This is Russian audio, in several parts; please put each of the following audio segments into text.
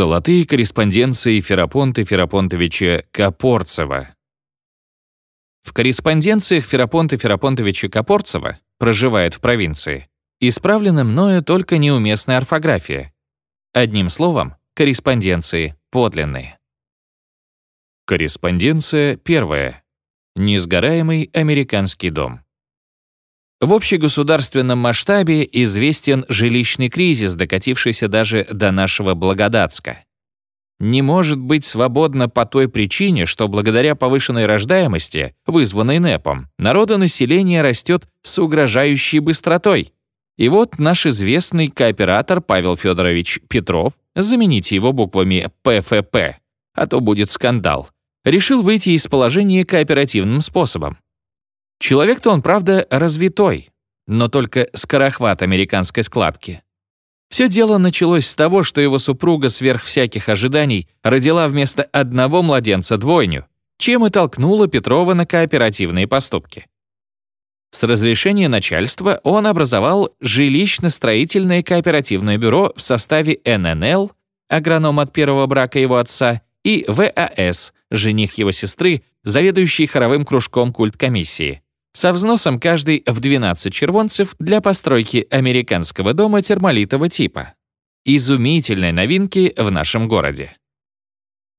Золотые корреспонденции Ферапонта Ферапонтовича Копорцева. В корреспонденциях Ферапонта Ферапонтовича Копорцева проживает в провинции. Исправлена мною только неуместная орфография. Одним словом, корреспонденции подлинные. Корреспонденция первая. Несгораемый американский дом. В общегосударственном масштабе известен жилищный кризис, докатившийся даже до нашего Благодатска. Не может быть свободно по той причине, что благодаря повышенной рождаемости, вызванной НЭПом, народонаселение растет с угрожающей быстротой. И вот наш известный кооператор Павел Федорович Петров, замените его буквами ПФП, а то будет скандал, решил выйти из положения кооперативным способом. Человек-то он, правда, развитой, но только скорохват американской складки. Все дело началось с того, что его супруга сверх всяких ожиданий родила вместо одного младенца двойню, чем и толкнула Петрова на кооперативные поступки. С разрешения начальства он образовал жилищно-строительное кооперативное бюро в составе ННЛ, агроном от первого брака его отца, и ВАС, жених его сестры, заведующий хоровым кружком культкомиссии со взносом каждый в 12 червонцев для постройки американского дома термолитового типа. Изумительной новинки в нашем городе.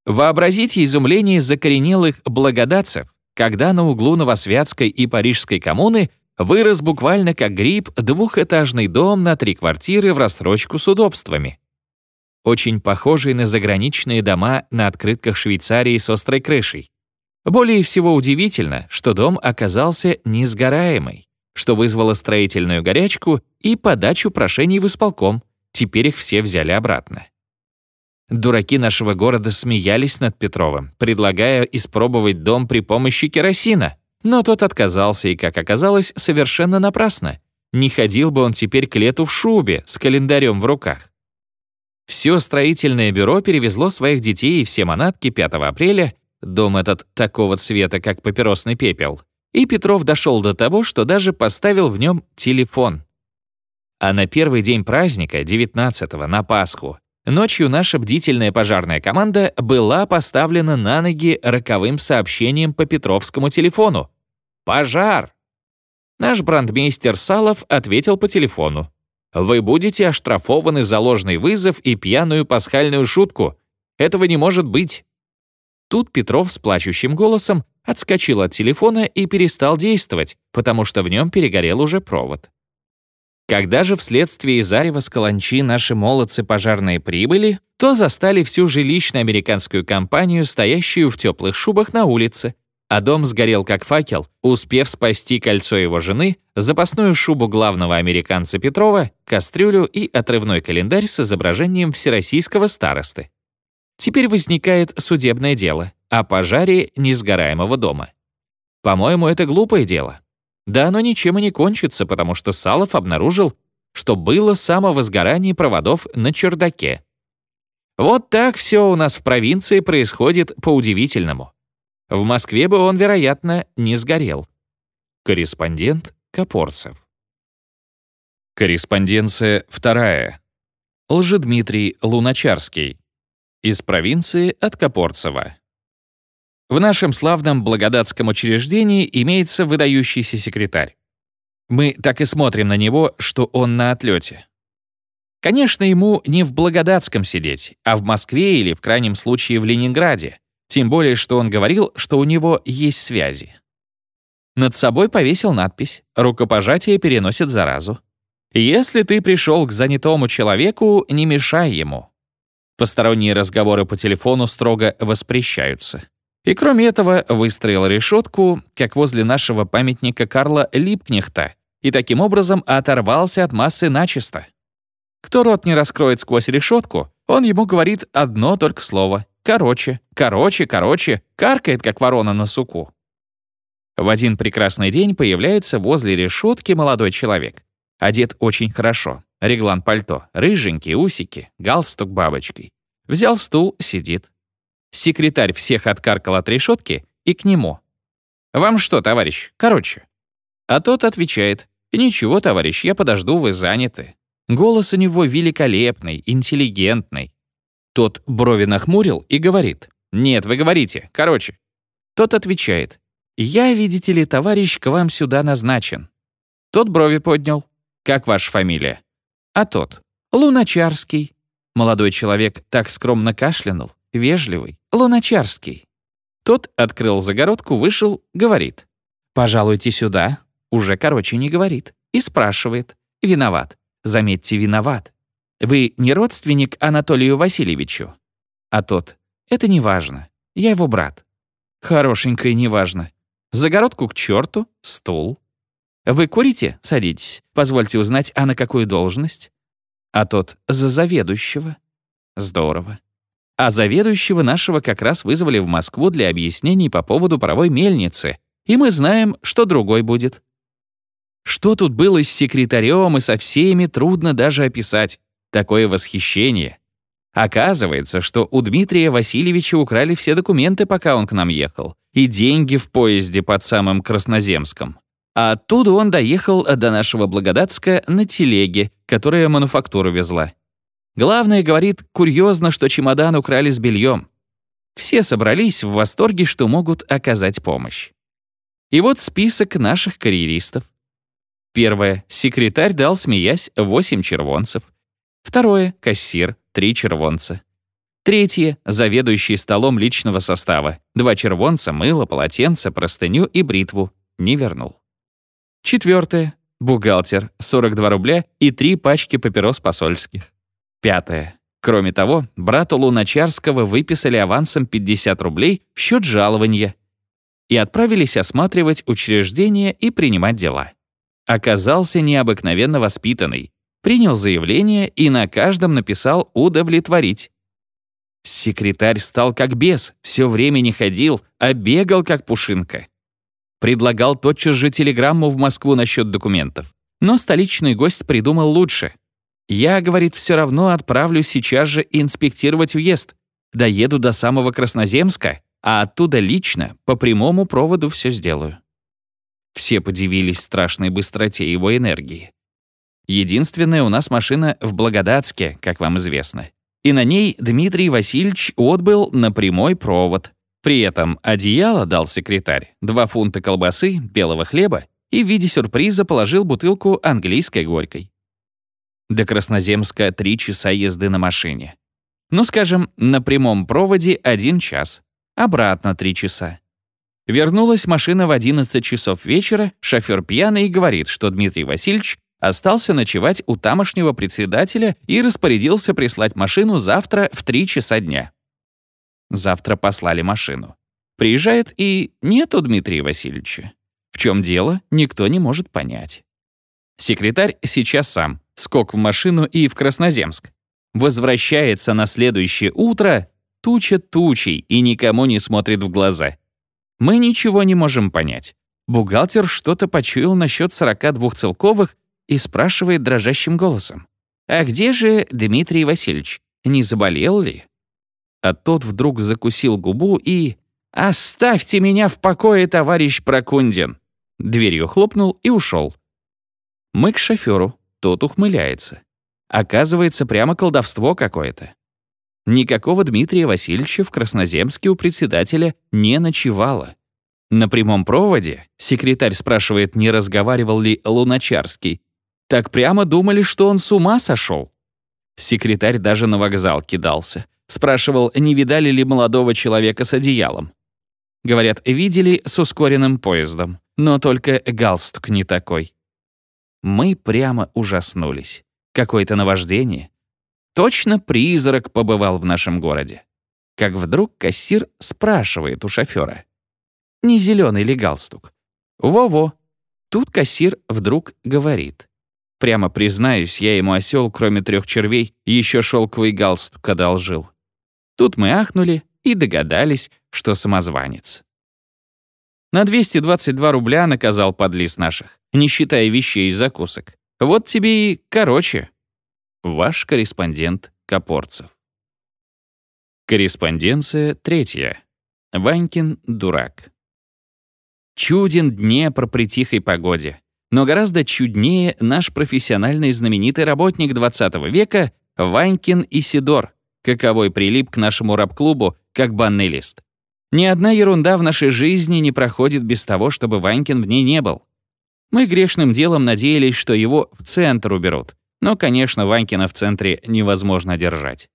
Вообразите изумление закоренелых благодатцев, когда на углу Новосвятской и Парижской коммуны вырос буквально как гриб двухэтажный дом на три квартиры в рассрочку с удобствами. Очень похожий на заграничные дома на открытках Швейцарии с острой крышей. Более всего удивительно, что дом оказался несгораемый, что вызвало строительную горячку и подачу прошений в исполком. Теперь их все взяли обратно. Дураки нашего города смеялись над Петровым, предлагая испробовать дом при помощи керосина. Но тот отказался и, как оказалось, совершенно напрасно. Не ходил бы он теперь к лету в шубе с календарем в руках. Все строительное бюро перевезло своих детей и все манатки 5 апреля Дом этот такого цвета, как папиросный пепел. И Петров дошел до того, что даже поставил в нем телефон. А на первый день праздника, 19-го, на Пасху, ночью наша бдительная пожарная команда была поставлена на ноги роковым сообщением по Петровскому телефону. «Пожар!» Наш брандмейстер Салов ответил по телефону. «Вы будете оштрафованы за ложный вызов и пьяную пасхальную шутку. Этого не может быть. Тут Петров с плачущим голосом отскочил от телефона и перестал действовать, потому что в нем перегорел уже провод. Когда же вследствие Зарева с Каланчи наши молодцы пожарные прибыли, то застали всю жилищно-американскую компанию, стоящую в теплых шубах на улице, а дом сгорел как факел, успев спасти кольцо его жены, запасную шубу главного американца Петрова, кастрюлю и отрывной календарь с изображением всероссийского старосты. Теперь возникает судебное дело о пожаре несгораемого дома. По-моему, это глупое дело. Да оно ничем и не кончится, потому что Салов обнаружил, что было самовозгорание проводов на чердаке. Вот так все у нас в провинции происходит по-удивительному. В Москве бы он, вероятно, не сгорел. Корреспондент Копорцев. Корреспонденция вторая. Лжедмитрий Луначарский. Из провинции от Копорцева. В нашем славном благодатском учреждении имеется выдающийся секретарь. Мы так и смотрим на него, что он на отлете. Конечно, ему не в Благодатском сидеть, а в Москве или, в крайнем случае, в Ленинграде. Тем более, что он говорил, что у него есть связи. Над собой повесил надпись «Рукопожатие переносит заразу». Если ты пришел к занятому человеку, не мешай ему. Посторонние разговоры по телефону строго воспрещаются. И кроме этого выстроил решетку, как возле нашего памятника Карла Липкнехта, и таким образом оторвался от массы начисто. Кто рот не раскроет сквозь решетку, он ему говорит одно только слово «короче», «короче», «короче», каркает, как ворона на суку. В один прекрасный день появляется возле решетки молодой человек. Одет очень хорошо. Реглан пальто, рыженькие усики, галстук бабочкой. Взял стул, сидит. Секретарь всех откаркал от решетки и к нему. «Вам что, товарищ? Короче». А тот отвечает. «Ничего, товарищ, я подожду, вы заняты». Голос у него великолепный, интеллигентный. Тот брови нахмурил и говорит. «Нет, вы говорите. Короче». Тот отвечает. «Я, видите ли, товарищ, к вам сюда назначен». Тот брови поднял. «Как ваша фамилия?» А тот. «Луначарский». Молодой человек так скромно кашлянул. Вежливый. «Луначарский». Тот открыл загородку, вышел, говорит. «Пожалуйте сюда». Уже короче не говорит. И спрашивает. «Виноват. Заметьте, виноват. Вы не родственник Анатолию Васильевичу?» А тот. «Это не важно. Я его брат». Хорошенько и неважно. Загородку к черту, стул. Вы курите? Садитесь. Позвольте узнать, а на какую должность? А тот за заведующего. Здорово. А заведующего нашего как раз вызвали в Москву для объяснений по поводу паровой мельницы, и мы знаем, что другой будет. Что тут было с секретарем и со всеми, трудно даже описать. Такое восхищение. Оказывается, что у Дмитрия Васильевича украли все документы, пока он к нам ехал, и деньги в поезде под самым Красноземском. А оттуда он доехал до нашего Благодатска на телеге, которая мануфактуру везла. Главное, говорит, курьезно, что чемодан украли с бельем. Все собрались в восторге, что могут оказать помощь. И вот список наших карьеристов. Первое. Секретарь дал, смеясь, 8 червонцев. Второе. Кассир три червонца. Третье — заведующий столом личного состава. Два червонца, мыло, полотенце, простыню и бритву. Не вернул. Четвертое — бухгалтер, 42 рубля и три пачки папирос посольских. Пятое. Кроме того, брату Луначарского выписали авансом 50 рублей в счет жалования и отправились осматривать учреждение и принимать дела. Оказался необыкновенно воспитанный, принял заявление и на каждом написал «удовлетворить». Секретарь стал как бес, все время не ходил, а бегал как пушинка. Предлагал тотчас же телеграмму в Москву насчет документов. Но столичный гость придумал лучше. «Я, — говорит, — все равно отправлюсь сейчас же инспектировать въезд. Доеду до самого Красноземска, а оттуда лично, по прямому проводу все сделаю». Все подивились страшной быстроте его энергии. Единственная у нас машина в Благодатске, как вам известно. И на ней Дмитрий Васильевич отбыл на прямой провод. При этом одеяло дал секретарь, два фунта колбасы, белого хлеба и в виде сюрприза положил бутылку английской горькой. До Красноземска три часа езды на машине. Ну, скажем, на прямом проводе один час. Обратно три часа. Вернулась машина в 11 часов вечера, шофер пьяный и говорит, что Дмитрий Васильевич остался ночевать у тамошнего председателя и распорядился прислать машину завтра в 3 часа дня. Завтра послали машину. Приезжает и нету Дмитрия Васильевича. В чем дело, никто не может понять. Секретарь сейчас сам, скок в машину и в Красноземск. Возвращается на следующее утро, туча тучей и никому не смотрит в глаза. Мы ничего не можем понять. Бухгалтер что-то почуял насчет 42 целковых и спрашивает дрожащим голосом. «А где же Дмитрий Васильевич? Не заболел ли?» А тот вдруг закусил губу и... «Оставьте меня в покое, товарищ Прокундин!» Дверью хлопнул и ушел. Мы к шоферу, тот ухмыляется. Оказывается, прямо колдовство какое-то. Никакого Дмитрия Васильевича в Красноземске у председателя не ночевало. На прямом проводе секретарь спрашивает, не разговаривал ли Луначарский, так прямо думали, что он с ума сошел. Секретарь даже на вокзал кидался. Спрашивал, не видали ли молодого человека с одеялом. Говорят, видели с ускоренным поездом, но только галстук не такой. Мы прямо ужаснулись. Какое-то наваждение. Точно призрак побывал в нашем городе. Как вдруг кассир спрашивает у шофера. Не зеленый ли галстук? Во-во. Тут кассир вдруг говорит. Прямо признаюсь, я ему осел, кроме трех червей, еще шелковый галстук одолжил. Тут мы ахнули и догадались, что самозванец. На 222 рубля наказал подлиз наших, не считая вещей и закусок. Вот тебе и короче. Ваш корреспондент Копорцев. Корреспонденция третья. Ванькин дурак. Чуден Днепр при тихой погоде. Но гораздо чуднее наш профессиональный знаменитый работник 20 века Ванькин Исидор. каковой прилип к нашему раб-клубу, как банный лист. Ни одна ерунда в нашей жизни не проходит без того, чтобы Ванькин в ней не был. Мы грешным делом надеялись, что его в центр уберут. Но, конечно, Ванькина в центре невозможно держать.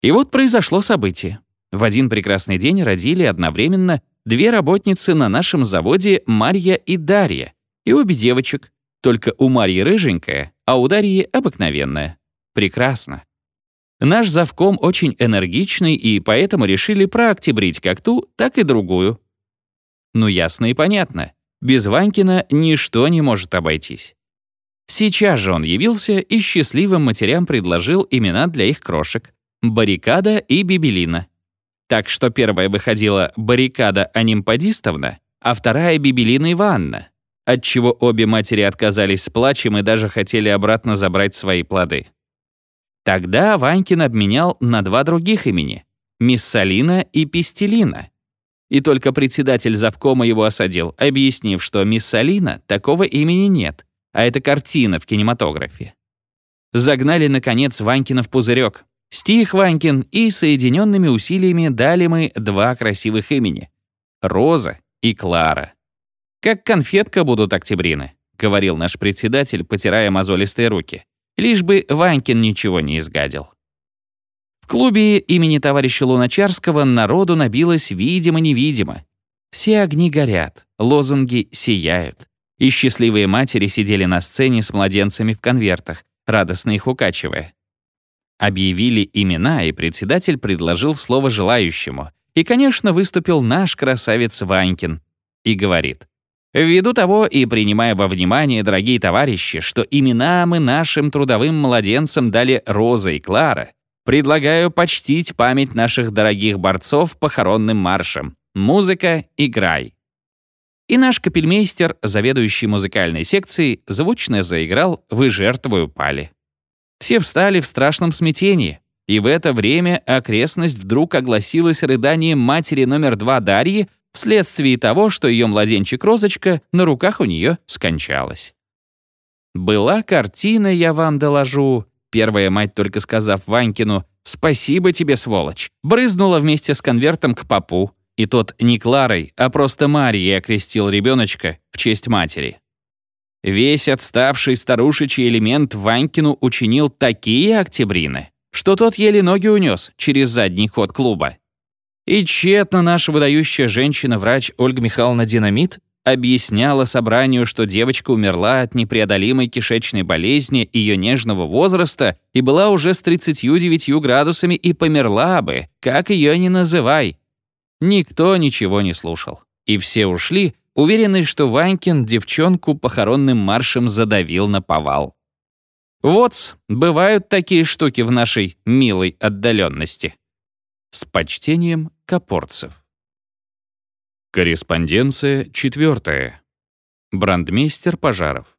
И вот произошло событие. В один прекрасный день родили одновременно две работницы на нашем заводе Марья и Дарья, и обе девочек, только у Марьи рыженькая, а у Дарьи обыкновенная. Прекрасно. Наш завком очень энергичный, и поэтому решили прооктябрить как ту, так и другую. Ну, ясно и понятно. Без Ванькина ничто не может обойтись. Сейчас же он явился и счастливым матерям предложил имена для их крошек — Баррикада и Бибелина. Так что первая выходила Баррикада Анимпадистовна, а вторая — Бибелина Ивановна, отчего обе матери отказались с плачем и даже хотели обратно забрать свои плоды. Тогда Ванькин обменял на два других имени — Миссалина и Пистелина. И только председатель завкома его осадил, объяснив, что Миссалина такого имени нет, а это картина в кинематографе. Загнали, наконец, Ванькина в пузырек. Стих Ванькин, и соединенными усилиями дали мы два красивых имени — Роза и Клара. «Как конфетка будут октябрины», — говорил наш председатель, потирая мозолистые руки. Лишь бы Ванькин ничего не изгадил. В клубе имени товарища Луначарского народу набилось видимо-невидимо. Все огни горят, лозунги сияют. И счастливые матери сидели на сцене с младенцами в конвертах, радостно их укачивая. Объявили имена, и председатель предложил слово желающему. И, конечно, выступил наш красавец Ванькин. И говорит, Ввиду того и принимая во внимание, дорогие товарищи, что имена мы нашим трудовым младенцам дали Роза и Клара, предлагаю почтить память наших дорогих борцов похоронным маршем. Музыка «Играй». И наш капельмейстер, заведующий музыкальной секцией, звучно заиграл «Вы жертвою пали». Все встали в страшном смятении, и в это время окрестность вдруг огласилась рыданием матери номер два Дарьи, вследствие того, что ее младенчик Розочка на руках у нее скончалась. «Была картина, я вам доложу», первая мать, только сказав Ванькину «Спасибо тебе, сволочь», брызнула вместе с конвертом к папу, и тот не Кларой, а просто Марией окрестил ребеночка в честь матери. Весь отставший старушечий элемент Ванькину учинил такие октябрины, что тот еле ноги унес через задний ход клуба. И тщетно наша выдающая женщина-врач Ольга Михайловна Динамит объясняла собранию, что девочка умерла от непреодолимой кишечной болезни ее нежного возраста и была уже с 39 градусами и померла бы, как ее ни называй. Никто ничего не слушал. И все ушли, уверенные, что Ванькин девчонку похоронным маршем задавил на повал. Вот, бывают такие штуки в нашей милой отдаленности. С почтением, Копорцев. Корреспонденция четвертая. Брандмейстер Пожаров.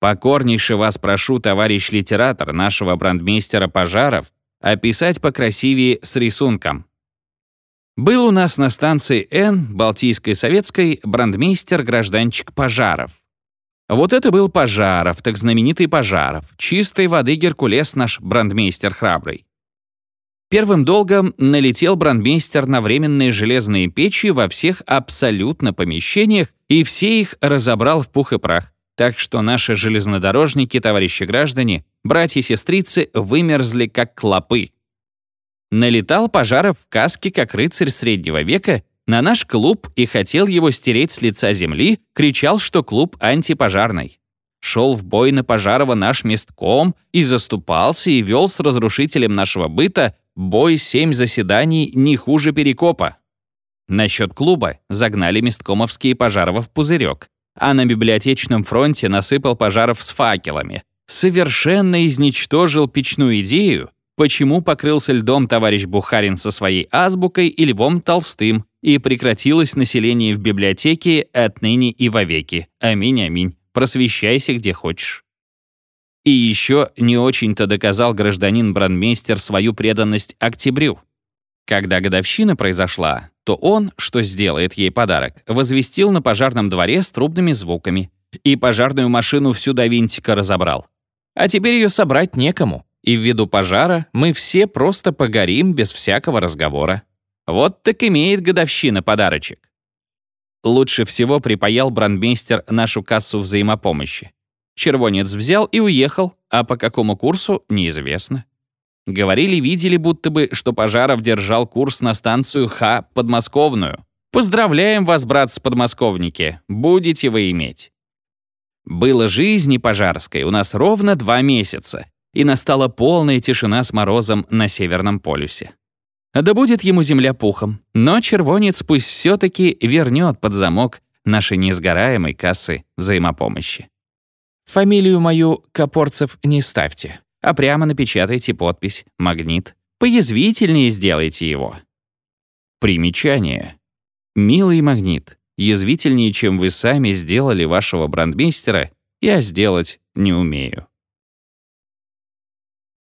Покорнейше вас прошу, товарищ литератор, нашего брандмейстера Пожаров, описать покрасивее с рисунком. Был у нас на станции Н, Балтийской Советской, брандмейстер-гражданчик Пожаров. Вот это был Пожаров, так знаменитый Пожаров, чистой воды Геркулес наш брандмейстер храбрый. Первым долгом налетел брандмейстер на временные железные печи во всех абсолютно помещениях и все их разобрал в пух и прах. Так что наши железнодорожники, товарищи граждане, братья-сестрицы вымерзли как клопы. Налетал Пожаров в каске, как рыцарь среднего века, на наш клуб и хотел его стереть с лица земли, кричал, что клуб антипожарный. Шел в бой на Пожарова наш местком и заступался и вел с разрушителем нашего быта Бой семь заседаний не хуже перекопа. Насчет клуба загнали месткомовские Пожарова в пузырек, а на библиотечном фронте насыпал Пожаров с факелами. Совершенно изничтожил печную идею, почему покрылся льдом товарищ Бухарин со своей азбукой и Львом Толстым, и прекратилось население в библиотеке отныне и вовеки. Аминь-аминь. Просвещайся где хочешь. И еще не очень-то доказал гражданин-брандмейстер свою преданность октябрю. Когда годовщина произошла, то он, что сделает ей подарок, возвестил на пожарном дворе с трубными звуками и пожарную машину всю до винтика разобрал. А теперь ее собрать некому, и ввиду пожара мы все просто погорим без всякого разговора. Вот так имеет годовщина подарочек. Лучше всего припаял брандмейстер нашу кассу взаимопомощи. Червонец взял и уехал, а по какому курсу — неизвестно. Говорили, видели, будто бы, что Пожаров держал курс на станцию Х подмосковную. Поздравляем вас, братцы-подмосковники, будете вы иметь. Было жизни пожарской у нас ровно два месяца, и настала полная тишина с морозом на Северном полюсе. Да будет ему земля пухом, но червонец пусть все-таки вернет под замок нашей несгораемой кассы взаимопомощи. Фамилию мою Копорцев не ставьте, а прямо напечатайте подпись «Магнит». Поязвительнее сделайте его. Примечание. Милый магнит, язвительнее, чем вы сами сделали вашего брандмейстера, я сделать не умею.